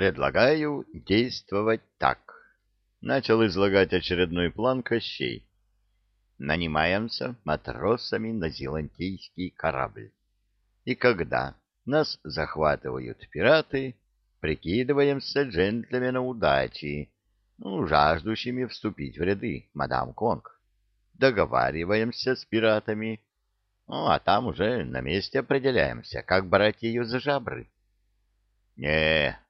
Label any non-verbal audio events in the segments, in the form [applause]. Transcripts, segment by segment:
предлагаю действовать так. Начал излагать очередной план Кощей. Нанимаемся матросами на зелантийский корабль. И когда нас захватывают пираты, прикидываемся джентльмена удачи, ну, жаждущими вступить в ряды мадам Конг. Договариваемся с пиратами, ну, а там уже на месте определяемся, как брать ее за жабры. — Не, —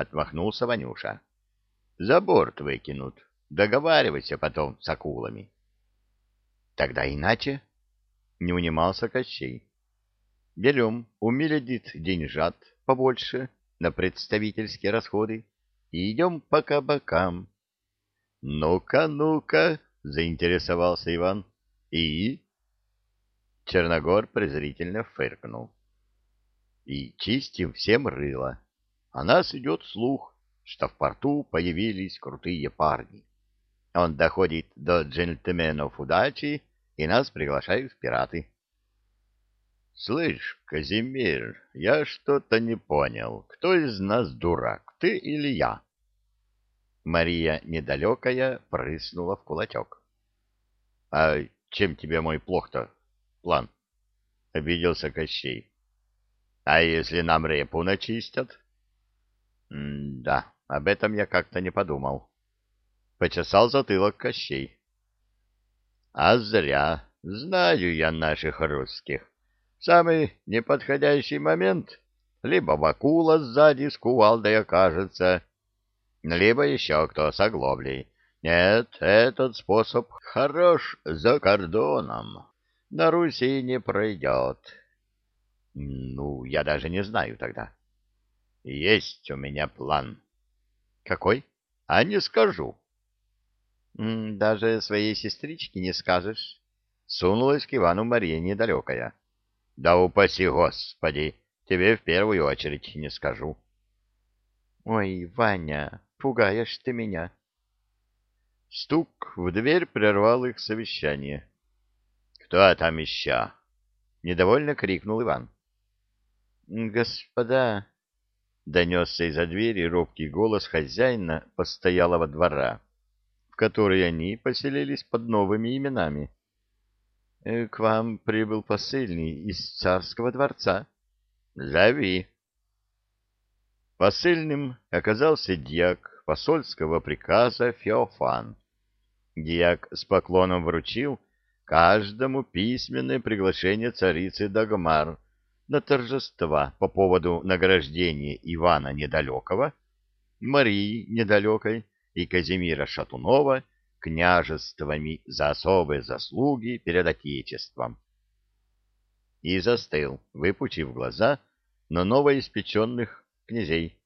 отмахнулся Ванюша, — за борт выкинут. Договаривайся потом с акулами. — Тогда иначе, — не унимался Кощей. — Берем у Меледит деньжат побольше на представительские расходы и идем по кабакам. — Ну-ка, ну-ка, — заинтересовался Иван. — И? Черногор презрительно фыркнул. И чистим всем рыло. О нас идет слух, что в порту появились крутые парни. Он доходит до джентльменов удачи, и нас приглашают в пираты. — Слышь, Казимир, я что-то не понял. Кто из нас дурак, ты или я? Мария недалекая прыснула в кулачок. — А чем тебе мой плох-то? план? — обиделся Кощей. — А если нам репу начистят? — Да, об этом я как-то не подумал. Почесал затылок Кощей. — А зря. Знаю я наших русских. самый неподходящий момент либо Вакула сзади с кувалдой окажется, либо еще кто с оглоблей. Нет, этот способ хорош за кордоном на Руси не пройдет. Ну, я даже не знаю тогда. Есть у меня план. Какой? А не скажу. Даже своей сестричке не скажешь. Сунулась к Ивану Мария недалекая. Да упаси Господи, тебе в первую очередь не скажу. Ой, Ваня, пугаешь ты меня. Стук в дверь прервал их совещание. «Кто там еще?» — недовольно крикнул Иван. «Господа!» — донесся из-за двери робкий голос хозяина постоялого двора, в который они поселились под новыми именами. «Э, «К вам прибыл посыльный из царского дворца. Зови!» Посыльным оказался дьяк посольского приказа Феофан. Дьяк с поклоном вручил каждому письменное приглашение царицы Дагмар на торжества по поводу награждения Ивана Недалекого, Марии Недалекой и Казимира Шатунова княжествами за особые заслуги перед Отечеством. И застыл, выпучив глаза на новоиспеченных князей.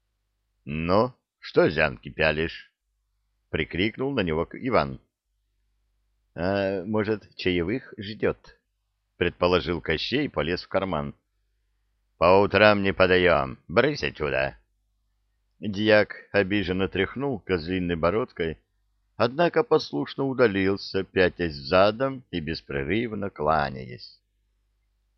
— Ну, что зянки пялишь? — прикрикнул на него Иван. — А может, чаевых ждет? — предположил Кощей и полез в карман. — По утрам не подаем. Брысь отсюда. Дьяк обиженно тряхнул козлиной бородкой, однако послушно удалился, пятясь задом и беспрерывно кланяясь.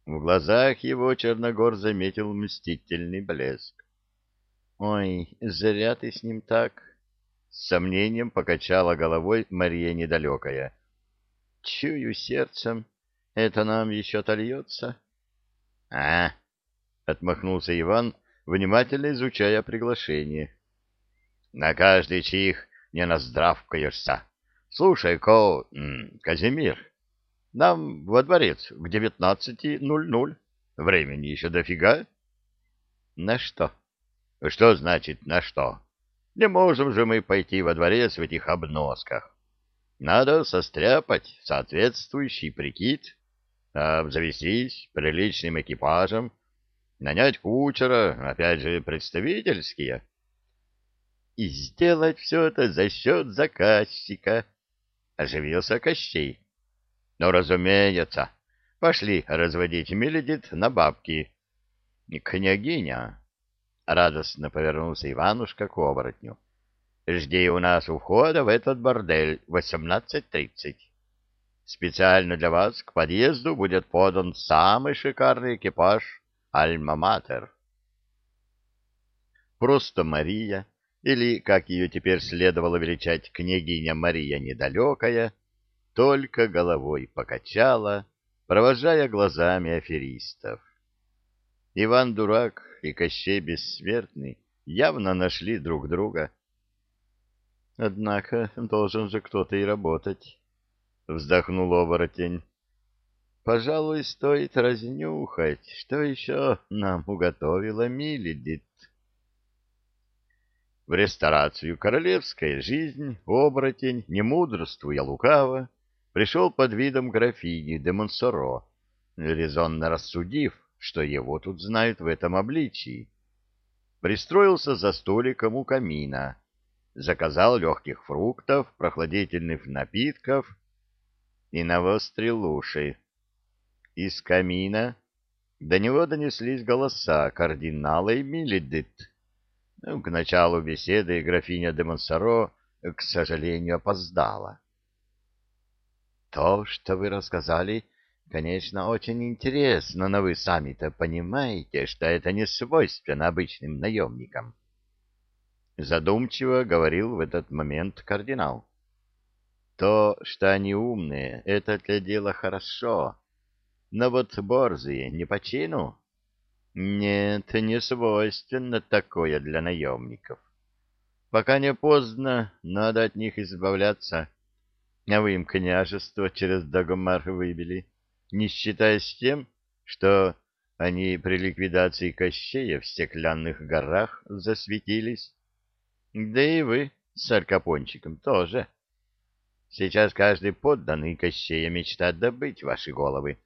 В глазах его Черногор заметил мстительный блеск. — Ой, зря ты с ним так! — с сомнением покачала головой Мария Недалекая. — Чую сердцем, это нам еще отольется. — А, — отмахнулся Иван, внимательно изучая приглашение. — На каждый чих не наздравкаешься. Слушай, Ко... Казимир, нам во дворец к девятнадцати ноль-ноль. Времени еще дофига. — На что? — Что значит «на что»? Не можем же мы пойти во дворец в этих обносках. Надо состряпать соответствующий прикид, обзавестись приличным экипажем, нанять кучера, опять же, представительские. И сделать все это за счет заказчика, — оживился Кощей. Ну, разумеется, пошли разводить Меледит на бабки. Княгиня, — радостно повернулся Иванушка к оборотню, — Жди у нас у входа в этот бордель в 18.30. Специально для вас к подъезду будет подан самый шикарный экипаж «Альма-Матер». просто Мария, или, как ее теперь следовало величать, княгиня Мария Недалекая, только головой покачала, провожая глазами аферистов. Иван Дурак и Кощей Бессмертный явно нашли друг друга. Однако должен же кто-то и работать, — вздохнул оборотень. Пожалуй, стоит разнюхать, что еще нам уготовила Миледит. В ресторацию «Королевская жизнь» оборотень, не мудрствуя лукаво, пришел под видом графини де Монсоро, резонно рассудив, что его тут знают в этом обличии. Пристроился за столиком у камина, заказал легких фруктов, прохладительных напитков и навострил уши. Из камина до него донеслись голоса кардинала и Миледит. К началу беседы графиня де Монсоро, к сожалению, опоздала. То, что вы рассказали, конечно, очень интересно, но вы сами-то понимаете, что это не свойственно обычным наемникам. Задумчиво говорил в этот момент кардинал. То, что они умные, это для дела хорошо, но вот борзые не по чину. Нет, не свойственно такое для наемников. Пока не поздно, надо от них избавляться а вы им княжество через Дагомар выбили, не считаясь тем, что они при ликвидации Кощея в стеклянных горах засветились. Да и вы с Аркапончиком тоже. Сейчас каждый подданный Кощея мечтает добыть ваши головы.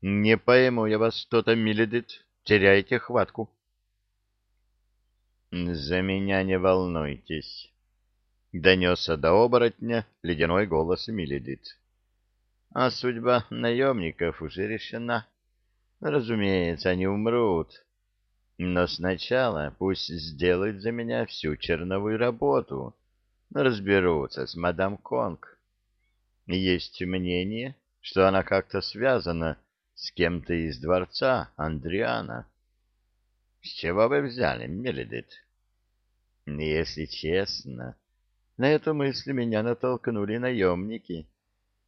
Не пойму я вас, что-то миледит, теряете хватку. — За меня не волнуйтесь, — донесся до оборотня ледяной голос Миледит. — А судьба наемников уже решена. Разумеется, они умрут. Но сначала пусть сделают за меня всю черновую работу. Разберутся с мадам Конг. Есть мнение, что она как-то связана с кем-то из дворца Андриана. — С чего вы взяли, Меледит? — Если честно, на эту мысль меня натолкнули наемники.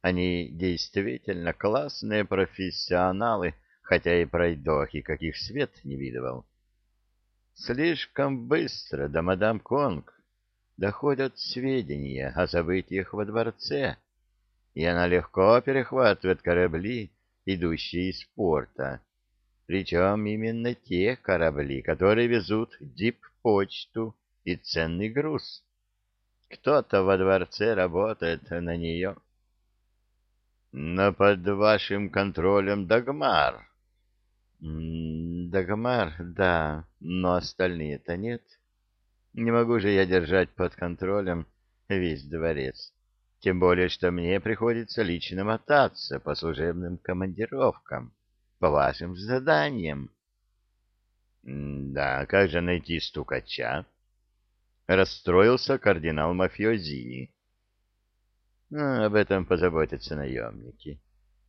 Они действительно классные профессионалы, хотя и пройдохи, каких свет не видывал. Слишком быстро до мадам Конг доходят сведения о событиях во дворце, и она легко перехватывает корабли, идущие из порта. Причем именно те корабли, которые везут дип-почту и ценный груз. Кто-то во дворце работает на нее. Но под вашим контролем Дагмар. Дагмар, да, но остальные-то нет. Не могу же я держать под контролем весь дворец. Тем более, что мне приходится лично мотаться по служебным командировкам, по вашим заданиям. Да, как же найти стукача? Расстроился кардинал Мафиозини. А, об этом позаботятся наемники.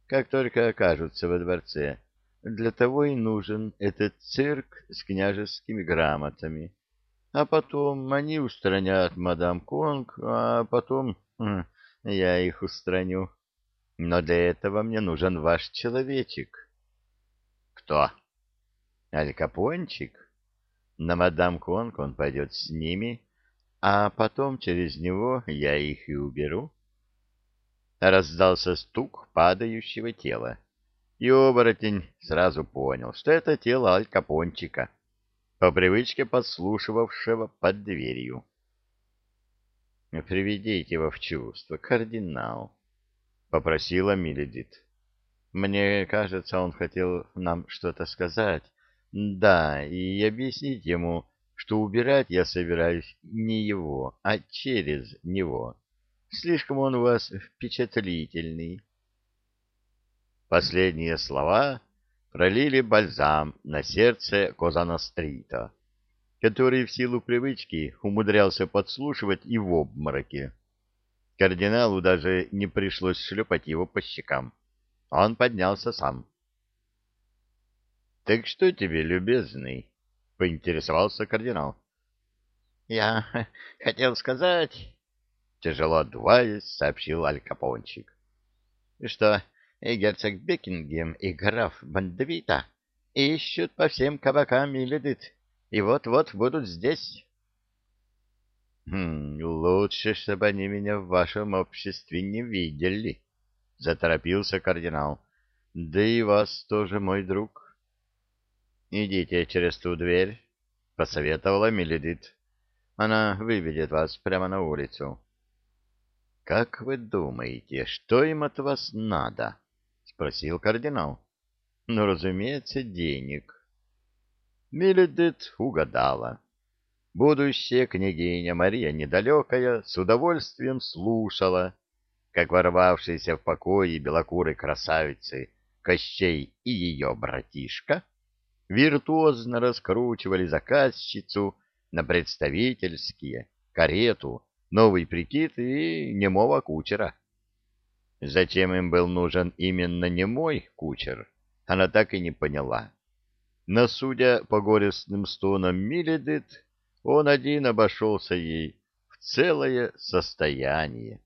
Как только окажутся во дворце, для того и нужен этот цирк с княжескими грамотами. А потом они устранят мадам Конг, а потом хм, я их устраню. Но для этого мне нужен ваш человечек. Кто? Аль Капончик? На мадам Конг он пойдет с ними, а потом через него я их и уберу. Раздался стук падающего тела, и оборотень сразу понял, что это тело Аль Капончика, по привычке подслушивавшего под дверью. «Приведите его в чувство, кардинал», — попросила Миледит. «Мне кажется, он хотел нам что-то сказать. Да, и объяснить ему, что убирать я собираюсь не его, а через него. Слишком он у вас впечатлительный. Последние слова пролили бальзам на сердце Козанострита, который в силу привычки умудрялся подслушивать и в обмороке. Кардиналу даже не пришлось шлепать его по щекам. Он поднялся сам. — Так что тебе, любезный? — поинтересовался кардинал. Я [laughs] хотел сказать, тяжело отдуваясь, сообщил Аль Капончик, что и герцог Бекингем, и граф Бандвита ищут по всем кабакам Миледит, и вот-вот будут здесь. «Хм, лучше, чтобы они меня в вашем обществе не видели», — заторопился кардинал. «Да и вас тоже, мой друг». «Идите через ту дверь», — посоветовала Миледит. «Она выведет вас прямо на улицу». «Как вы думаете, что им от вас надо?» — спросил кардинал. «Ну, разумеется, денег». Миледит угадала. Будущая княгиня Мария Недалекая с удовольствием слушала, как ворвавшиеся в покои белокурой красавицы Кощей и ее братишка виртуозно раскручивали заказчицу на представительские, карету, новый прикид и немого кучера. Зачем им был нужен именно немой кучер, она так и не поняла. Но, судя по горестным стонам Миледит, он один обошелся ей в целое состояние.